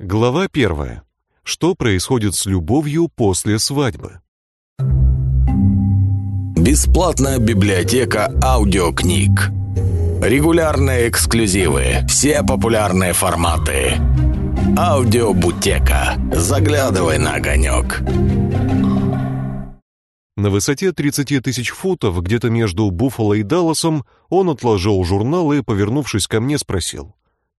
Глава первая. Что происходит с любовью после свадьбы? Бесплатная библиотека аудиокниг. Регулярные эксклюзивы. Все популярные форматы. Аудиобутека. Заглядывай на огонек. На высоте 30 тысяч футов, где-то между Буффало и Далласом, он отложил журнал и, повернувшись ко мне, спросил.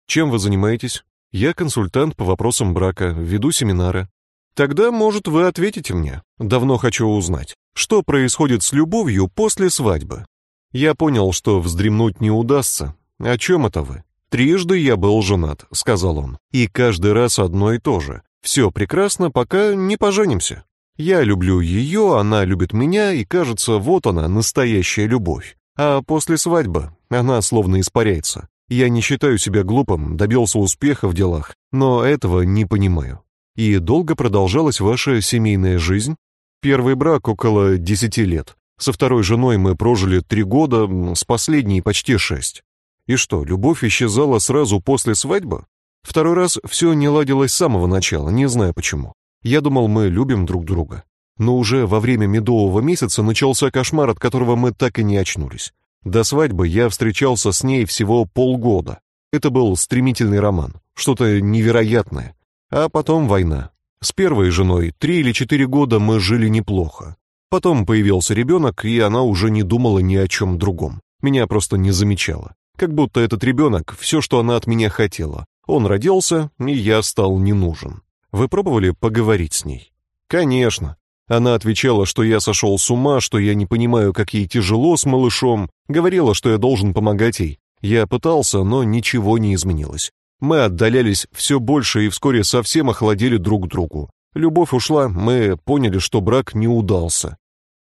«Чем вы занимаетесь?» «Я консультант по вопросам брака, веду семинары». «Тогда, может, вы ответите мне. Давно хочу узнать, что происходит с любовью после свадьбы?» Я понял, что вздремнуть не удастся. «О чем это вы?» «Трижды я был женат», — сказал он. «И каждый раз одно и то же. Все прекрасно, пока не поженимся». Я люблю ее, она любит меня, и кажется, вот она, настоящая любовь. А после свадьбы она словно испаряется. Я не считаю себя глупым, добился успеха в делах, но этого не понимаю. И долго продолжалась ваша семейная жизнь? Первый брак около десяти лет. Со второй женой мы прожили три года, с последней почти шесть. И что, любовь исчезала сразу после свадьбы? Второй раз все не ладилось с самого начала, не знаю почему. Я думал, мы любим друг друга. Но уже во время медового месяца начался кошмар, от которого мы так и не очнулись. До свадьбы я встречался с ней всего полгода. Это был стремительный роман, что-то невероятное. А потом война. С первой женой три или четыре года мы жили неплохо. Потом появился ребенок, и она уже не думала ни о чем другом. Меня просто не замечала. Как будто этот ребенок — все, что она от меня хотела. Он родился, и я стал не нужен. Вы пробовали поговорить с ней? Конечно. Она отвечала, что я сошел с ума, что я не понимаю, как ей тяжело с малышом, говорила, что я должен помогать ей. Я пытался, но ничего не изменилось. Мы отдалялись все больше и вскоре совсем охладели друг к другу. Любовь ушла, мы поняли, что брак не удался.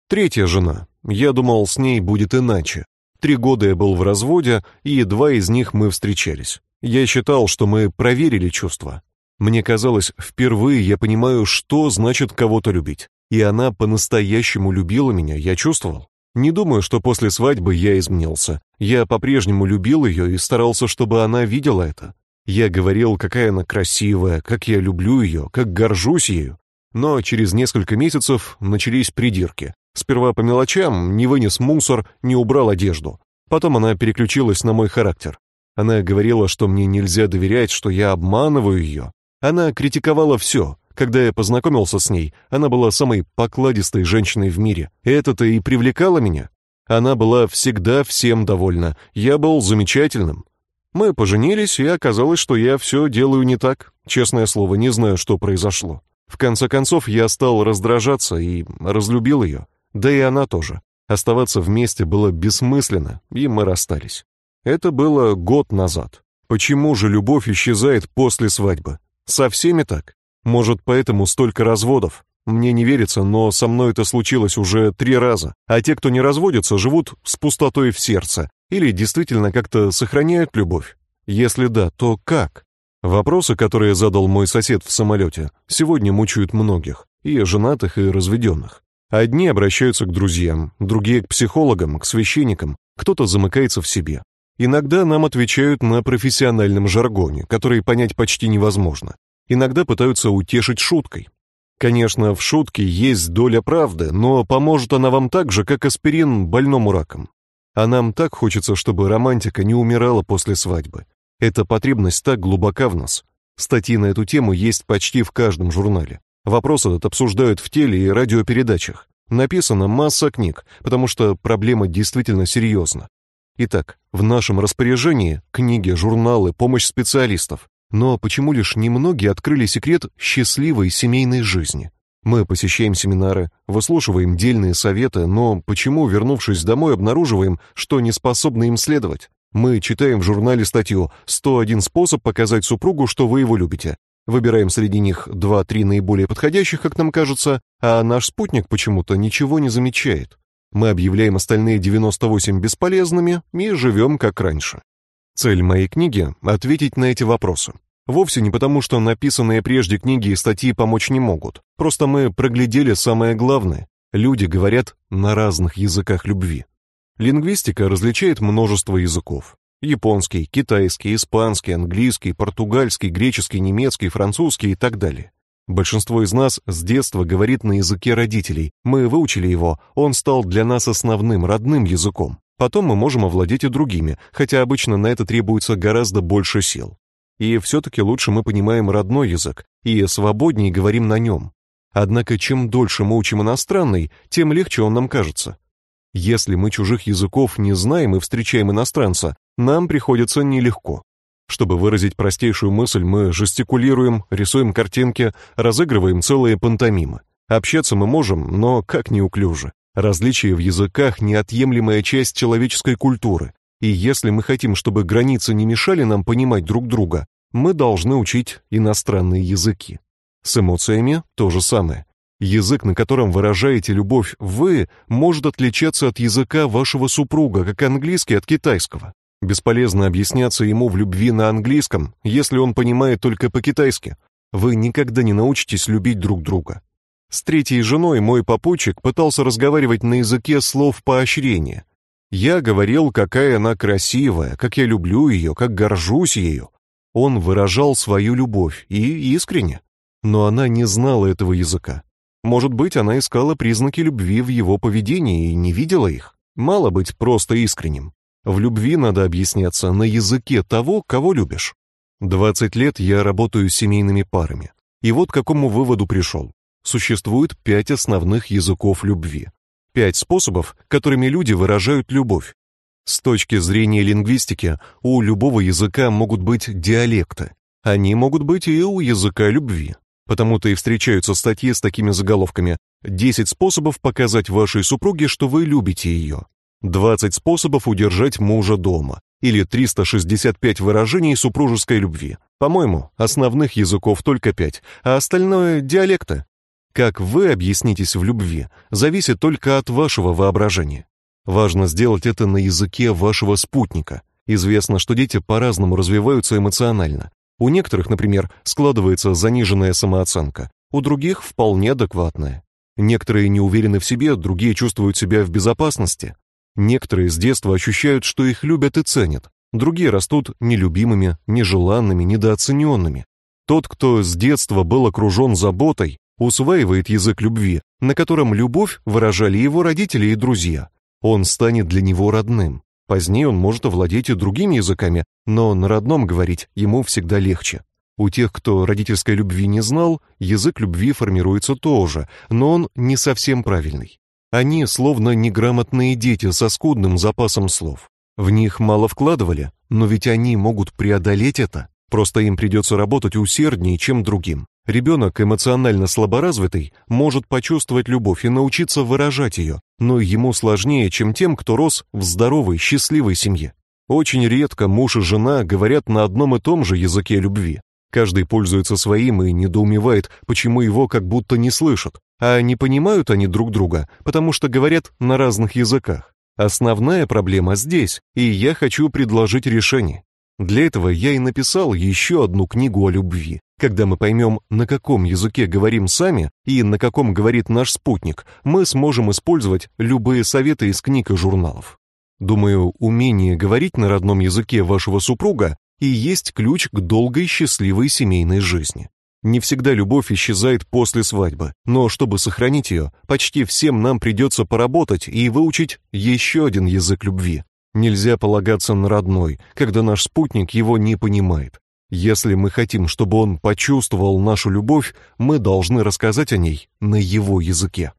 Третья жена. Я думал, с ней будет иначе. Три года я был в разводе, и два из них мы встречались. Я считал, что мы проверили чувства. Мне казалось, впервые я понимаю, что значит кого-то любить. И она по-настоящему любила меня, я чувствовал. Не думаю, что после свадьбы я изменился. Я по-прежнему любил ее и старался, чтобы она видела это. Я говорил, какая она красивая, как я люблю ее, как горжусь ею. Но через несколько месяцев начались придирки. Сперва по мелочам, не вынес мусор, не убрал одежду. Потом она переключилась на мой характер. Она говорила, что мне нельзя доверять, что я обманываю ее. Она критиковала все. Когда я познакомился с ней, она была самой покладистой женщиной в мире. Это-то и привлекало меня. Она была всегда всем довольна. Я был замечательным. Мы поженились, и оказалось, что я все делаю не так. Честное слово, не знаю, что произошло. В конце концов, я стал раздражаться и разлюбил ее. Да и она тоже. Оставаться вместе было бессмысленно, и мы расстались. Это было год назад. Почему же любовь исчезает после свадьбы? Со всеми так. Может, поэтому столько разводов. Мне не верится, но со мной это случилось уже три раза. А те, кто не разводится, живут с пустотой в сердце или действительно как-то сохраняют любовь. Если да, то как? Вопросы, которые задал мой сосед в самолете, сегодня мучают многих, и женатых, и разведенных. Одни обращаются к друзьям, другие к психологам, к священникам, кто-то замыкается в себе. Иногда нам отвечают на профессиональном жаргоне, который понять почти невозможно. Иногда пытаются утешить шуткой. Конечно, в шутке есть доля правды, но поможет она вам так же, как аспирин больному раком. А нам так хочется, чтобы романтика не умирала после свадьбы. Эта потребность так глубока в нас. Статьи на эту тему есть почти в каждом журнале. Вопрос этот обсуждают в теле и радиопередачах. Написана масса книг, потому что проблема действительно серьезна. Итак, в нашем распоряжении книги, журналы, помощь специалистов. Но почему лишь немногие открыли секрет счастливой семейной жизни? Мы посещаем семинары, выслушиваем дельные советы, но почему, вернувшись домой, обнаруживаем, что не способны им следовать? Мы читаем в журнале статью «101 способ показать супругу, что вы его любите». Выбираем среди них 2-3 наиболее подходящих, как нам кажется, а наш спутник почему-то ничего не замечает. Мы объявляем остальные 98 бесполезными и живем как раньше. Цель моей книги — ответить на эти вопросы. Вовсе не потому, что написанные прежде книги и статьи помочь не могут. Просто мы проглядели самое главное. Люди говорят на разных языках любви. Лингвистика различает множество языков. Японский, китайский, испанский, английский, португальский, греческий, немецкий, французский и так далее. Большинство из нас с детства говорит на языке родителей. Мы выучили его, он стал для нас основным, родным языком. Потом мы можем овладеть и другими, хотя обычно на это требуется гораздо больше сил. И все-таки лучше мы понимаем родной язык и свободнее говорим на нем. Однако чем дольше мы учим иностранный, тем легче он нам кажется. Если мы чужих языков не знаем и встречаем иностранца, нам приходится нелегко. Чтобы выразить простейшую мысль, мы жестикулируем, рисуем картинки, разыгрываем целые пантомимы. Общаться мы можем, но как неуклюже. Различия в языках неотъемлемая часть человеческой культуры. И если мы хотим, чтобы границы не мешали нам понимать друг друга, мы должны учить иностранные языки. С эмоциями то же самое. Язык, на котором выражаете любовь вы, может отличаться от языка вашего супруга, как английский от китайского. Бесполезно объясняться ему в любви на английском, если он понимает только по-китайски. Вы никогда не научитесь любить друг друга. С третьей женой мой попутчик пытался разговаривать на языке слов поощрения. Я говорил, какая она красивая, как я люблю ее, как горжусь ею. Он выражал свою любовь и искренне, но она не знала этого языка. Может быть, она искала признаки любви в его поведении и не видела их. Мало быть просто искренним. В любви надо объясняться на языке того, кого любишь. 20 лет я работаю с семейными парами. И вот к какому выводу пришел. Существует пять основных языков любви. Пять способов, которыми люди выражают любовь. С точки зрения лингвистики, у любого языка могут быть диалекты. Они могут быть и у языка любви. Потому-то и встречаются статьи с такими заголовками: «10 способов показать вашей супруге, что вы любите ее», 20 способов удержать мужа дома или 365 выражений супружеской любви. По-моему, основных языков только 5, а остальное диалекты. Как вы объяснитесь в любви, зависит только от вашего воображения. Важно сделать это на языке вашего спутника. Известно, что дети по-разному развиваются эмоционально. У некоторых, например, складывается заниженная самооценка, у других вполне адекватная. Некоторые не уверены в себе, другие чувствуют себя в безопасности. Некоторые с детства ощущают, что их любят и ценят, другие растут нелюбимыми, нежеланными, недооцененными. Тот, кто с детства был окружен заботой, усваивает язык любви, на котором любовь выражали его родители и друзья. Он станет для него родным. Позднее он может овладеть и другими языками, но на родном говорить ему всегда легче. У тех, кто родительской любви не знал, язык любви формируется тоже, но он не совсем правильный. Они словно неграмотные дети со скудным запасом слов. В них мало вкладывали, но ведь они могут преодолеть это. Просто им придется работать усерднее, чем другим. Ребенок эмоционально слаборазвитый может почувствовать любовь и научиться выражать ее, но ему сложнее, чем тем, кто рос в здоровой, счастливой семье. Очень редко муж и жена говорят на одном и том же языке любви. Каждый пользуется своим и недоумевает, почему его как будто не слышат. А не понимают они друг друга, потому что говорят на разных языках. Основная проблема здесь, и я хочу предложить решение. Для этого я и написал еще одну книгу о любви. Когда мы поймем, на каком языке говорим сами и на каком говорит наш спутник, мы сможем использовать любые советы из книг и журналов. Думаю, умение говорить на родном языке вашего супруга и есть ключ к долгой счастливой семейной жизни. Не всегда любовь исчезает после свадьбы, но чтобы сохранить ее, почти всем нам придется поработать и выучить еще один язык любви. Нельзя полагаться на родной, когда наш спутник его не понимает. Если мы хотим, чтобы он почувствовал нашу любовь, мы должны рассказать о ней на его языке.